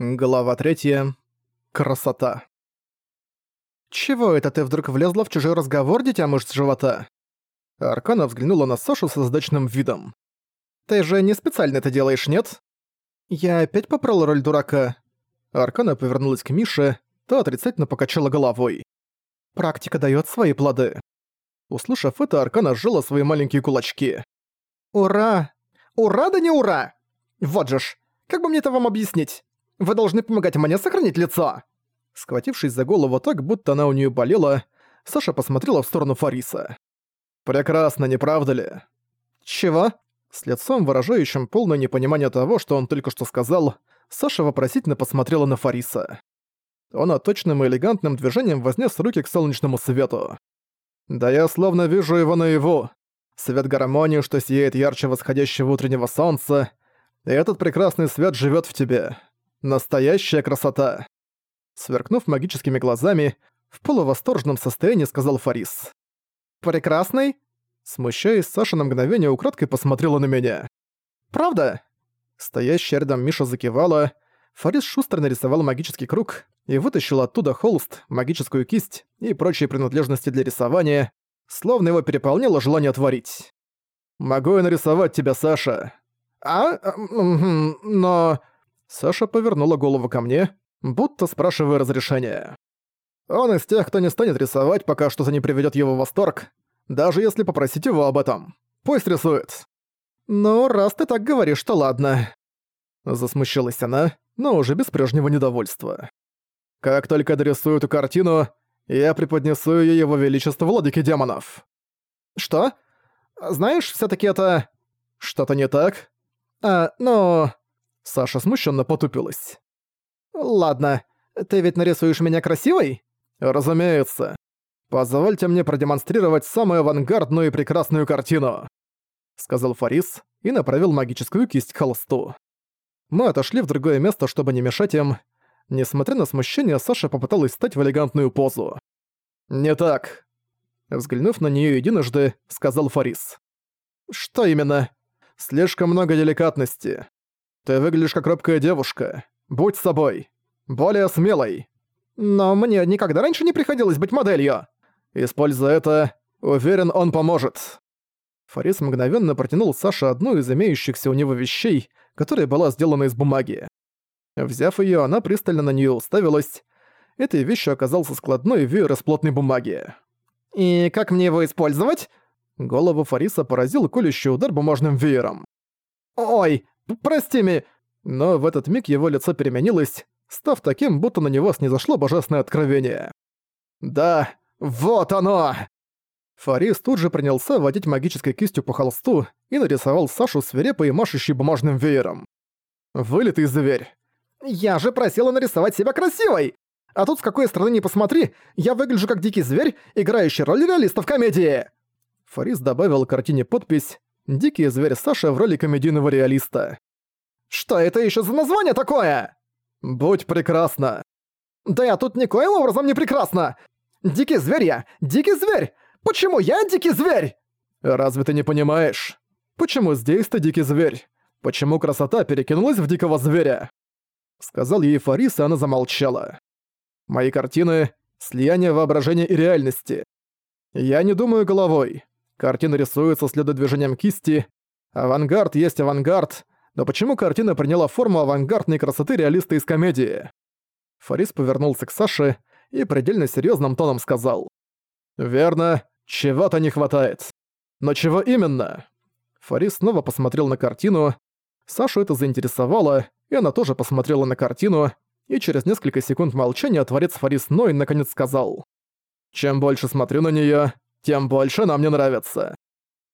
Глава третья. Красота. «Чего это ты вдруг влезла в чужой разговор, дитя мышц живота?» Аркана взглянула на Сашу со сдачным видом. «Ты же не специально это делаешь, нет?» «Я опять попрал роль дурака?» Аркана повернулась к Мише, то отрицательно покачала головой. «Практика даёт свои плоды». Услышав это, Аркана сжала свои маленькие кулачки. «Ура! Ура да не ура! Вот же ж, как бы мне это вам объяснить? Вы должны помогать мне сохранить лицо!» Схватившись за голову так, будто она у нее болела, Саша посмотрела в сторону Фариса. «Прекрасно, не правда ли?» «Чего?» С лицом, выражающим полное непонимание того, что он только что сказал, Саша вопросительно посмотрела на Фариса. Он точным и элегантным движением вознес руки к солнечному свету. «Да я словно вижу его наяву. Свет гармонии, что сияет ярче восходящего утреннего солнца, и этот прекрасный свет живет в тебе. Настоящая красота!» Сверкнув магическими глазами, в полувосторженном состоянии сказал Фарис. «Прекрасный?» Смущаясь, Саша на мгновение украдкой посмотрела на меня. «Правда?» Стоящая рядом Миша закивала. Фарис шустро нарисовал магический круг и вытащил оттуда холст, магическую кисть и прочие принадлежности для рисования, словно его переполняло желание творить. «Могу я нарисовать тебя, Саша?» «А? Но...» Саша повернула голову ко мне, будто спрашивая разрешения. Он из тех, кто не станет рисовать, пока что-то не приведет его в восторг, даже если попросить его об этом. Пусть рисует. «Ну, раз ты так говоришь, то ладно». Засмущалась она, но уже без прежнего недовольства. «Как только дорисую эту картину, я преподнесу ее его величеству владыке демонов». «Что? Знаешь, все таки это...» «Что-то не так?» «А, ну...» Саша смущенно потупилась. «Ладно, ты ведь нарисуешь меня красивой?» «Разумеется. Позвольте мне продемонстрировать самую авангардную и прекрасную картину», сказал Фарис и направил магическую кисть к холсту. Мы отошли в другое место, чтобы не мешать им. Несмотря на смущение, Саша попыталась встать в элегантную позу. «Не так», Взглянув на нее единожды, сказал Фарис. «Что именно?» «Слишком много деликатности. Ты выглядишь как робкая девушка. Будь собой. Более смелой. Но мне никогда раньше не приходилось быть моделью. Используя это, уверен, он поможет. Фарис мгновенно протянул Саше одну из имеющихся у него вещей, которая была сделана из бумаги. Взяв ее, она пристально на нее уставилась. Этой вещью оказался складной веер из плотной бумаги. «И как мне его использовать?» Голову Фариса поразил колющий удар бумажным веером. «Ой, Прости ми...» Но в этот миг его лицо переменилось, став таким, будто на него снизошло божественное откровение. «Да, вот оно!» Фарис тут же принялся водить магической кистью по холсту и нарисовал Сашу свирепой и машущей бумажным веером. Вылитый зверь. «Я же просила нарисовать себя красивой! А тут с какой стороны ни посмотри, я выгляжу как дикий зверь, играющий роль реалиста в комедии!» Фарис добавил к картине подпись Дикий зверь Саша в роли комедийного реалиста. «Что это еще за название такое?» «Будь прекрасна». «Да я тут никоим образом не прекрасна! Дикий зверь я! Дикий зверь! Почему я дикий зверь?» «Разве ты не понимаешь? Почему здесь ты дикий зверь? Почему красота перекинулась в дикого зверя?» Сказал ей Фарис, и она замолчала. «Мои картины — слияние воображения и реальности. Я не думаю головой. Картина рисуется следуя движениям кисти. Авангард есть авангард, но почему картина приняла форму авангардной красоты реалиста из комедии? Фарис повернулся к Саше и предельно серьезным тоном сказал. «Верно, чего-то не хватает. Но чего именно?» Фарис снова посмотрел на картину. Сашу это заинтересовало, и она тоже посмотрела на картину, и через несколько секунд молчания творец Фарис Ной наконец сказал. «Чем больше смотрю на неё, тем больше нам не нравится.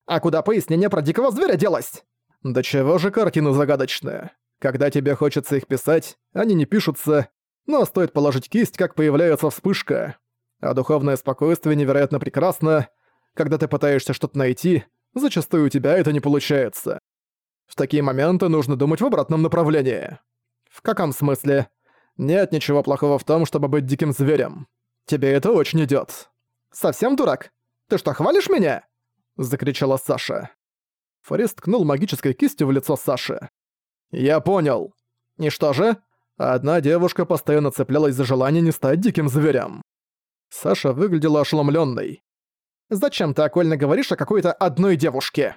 А куда пояснение про дикого зверя делось? Да чего же картины загадочные. Когда тебе хочется их писать, они не пишутся, но стоит положить кисть, как появляется вспышка. А духовное спокойствие невероятно прекрасно. Когда ты пытаешься что-то найти, зачастую у тебя это не получается. В такие моменты нужно думать в обратном направлении. В каком смысле? Нет ничего плохого в том, чтобы быть диким зверем. Тебе это очень идёт. Совсем дурак? Ты что, хвалишь меня?» — закричала Саша. Форест ткнул магической кистью в лицо Саши. «Я понял. И что же? Одна девушка постоянно цеплялась за желание не стать диким зверем. Саша выглядела ошеломленной. «Зачем ты окольно говоришь о какой-то одной девушке?»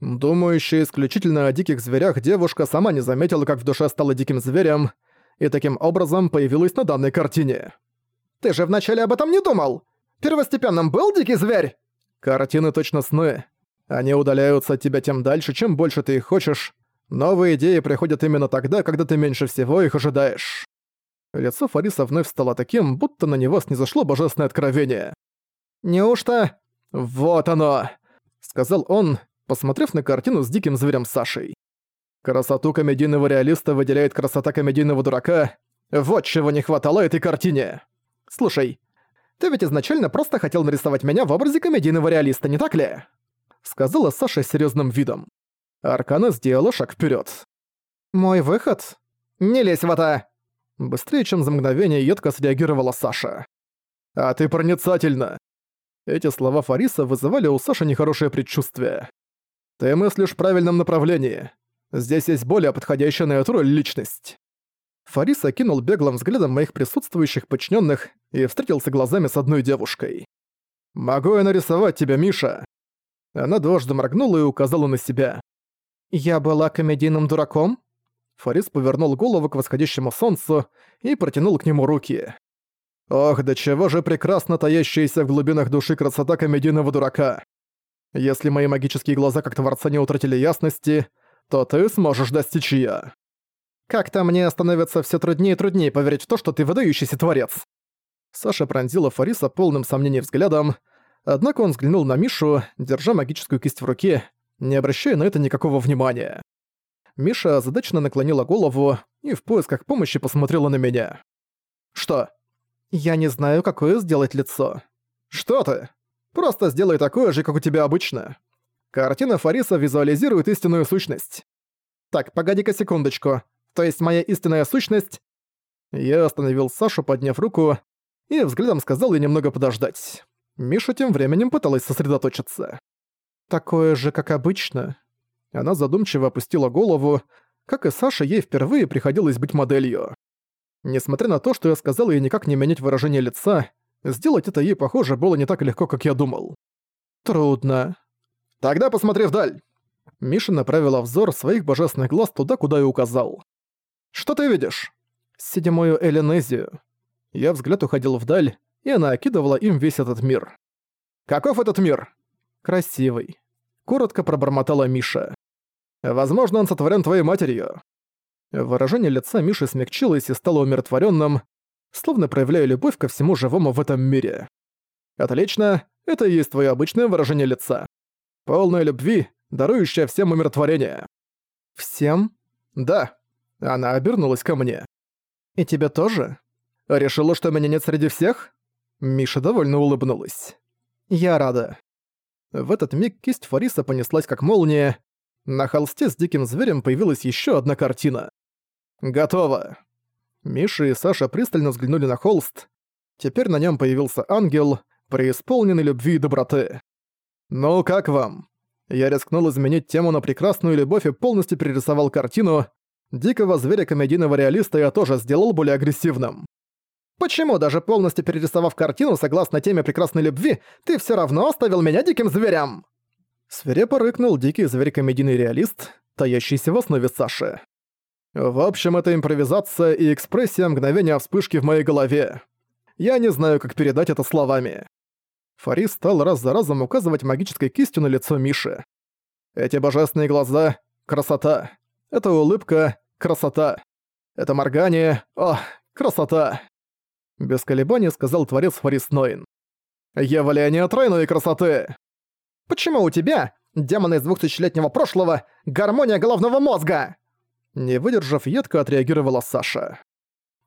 Думающая исключительно о диких зверях девушка сама не заметила, как в душе стала диким зверем, и таким образом появилась на данной картине. «Ты же вначале об этом не думал! Первостепенным был дикий зверь!» Картины точно сны. Они удаляются от тебя тем дальше, чем больше ты их хочешь. Новые идеи приходят именно тогда, когда ты меньше всего их ожидаешь. Лицо Фариса вновь стало таким, будто на него снизошло божественное откровение. «Неужто?» «Вот оно!» — сказал он, посмотрев на картину с диким зверем Сашей. Красоту комедийного реалиста выделяет красота комедийного дурака. Вот чего не хватало этой картине. Слушай, ты ведь изначально просто хотел нарисовать меня в образе комедийного реалиста, не так ли? Сказала Саша с серьезным видом. Аркана сделала шаг вперед. Мой выход? Не лезь в это! Быстрее, чем за мгновение, едко среагировала Саша. А ты проницательна. Эти слова Фариса вызывали у Саши нехорошее предчувствие. Ты мыслишь в правильном направлении. Здесь есть более подходящая на эту роль личность. Фарис окинул беглым взглядом моих присутствующих подчиненных и встретился глазами с одной девушкой. «Могу я нарисовать тебя, Миша?» Она дважды моргнула и указала на себя. «Я была комедийным дураком?» Фарис повернул голову к восходящему солнцу и протянул к нему руки. «Ох, да чего же прекрасно таящаяся в глубинах души красота комедийного дурака! Если мои магические глаза как Творца не утратили ясности, то ты сможешь достичь её. Как-то мне становится все труднее и труднее поверить в то, что ты выдающийся творец. Саша пронзила Фариса полным сомнений взглядом, однако он взглянул на Мишу, держа магическую кисть в руке, не обращая на это никакого внимания. Миша озадаченно наклонила голову и в поисках помощи посмотрела на меня. «Что?» «Я не знаю, какое сделать лицо». «Что ты? Просто сделай такое же, как у тебя обычно. Картина Фариса визуализирует истинную сущность. Так, погоди-ка секундочку. То есть моя истинная сущность... Я остановил Сашу, подняв руку, и взглядом сказал ей немного подождать. Миша тем временем пыталась сосредоточиться. «Такое же, как обычно». Она задумчиво опустила голову. Как и Саша, ей впервые приходилось быть моделью. Несмотря на то, что я сказал ей никак не менять выражение лица, сделать это ей, похоже, было не так легко, как я думал. «Трудно», «Тогда посмотри вдаль!» Миша направила взор своих божественных глаз туда, куда и указал. «Что ты видишь?» «Седьмую Элинезию». Я взгляд уходил вдаль, и она окидывала им весь этот мир. «Каков этот мир?» «Красивый», — коротко пробормотала Миша. «Возможно, он сотворен твоей матерью». Выражение лица Миши смягчилось и стало умиротворенным, словно проявляя любовь ко всему живому в этом мире. «Отлично, это и есть твое обычное выражение лица полная любви, дарующая всем умиротворение». «Всем?» «Да». Она обернулась ко мне. «И тебе тоже? Решила, что меня нет среди всех?» Миша довольно улыбнулась. «Я рада». В этот миг кисть Фариса понеслась как молния. На холсте с диким зверем появилась еще одна картина. «Готово». Миша и Саша пристально взглянули на холст. Теперь на нем появился ангел, преисполненный любви и доброты. «Ну, как вам?» Я рискнул изменить тему на прекрасную любовь и полностью перерисовал картину. Дикого зверя комедийного реалиста я тоже сделал более агрессивным. Почему, даже полностью перерисовав картину согласно теме прекрасной любви, ты все равно оставил меня диким зверям?» Свирепо рыкнул дикий зверь-комедийный реалист, таящийся в основе Саши. В общем, это импровизация и экспрессия мгновения вспышки в моей голове. Я не знаю, как передать это словами. Фарис стал раз за разом указывать магической кистью на лицо Миши. Эти божественные глаза — красота. Эта улыбка — красота. Это моргание — о, красота. Без колебаний сказал творец Фарис Ноин. «Явление тройной красоты!» «Почему у тебя, демона из двухтысячелетнего прошлого, гармония головного мозга?» Не выдержав, едко отреагировала Саша.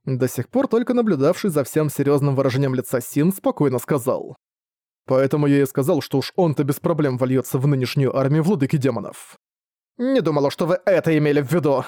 До сих пор только наблюдавший за всем серьезным выражением лица Син спокойно сказал. Поэтому я и сказал, что уж он-то без проблем вольется в нынешнюю армию владыки демонов. Не думала, что вы это имели в виду.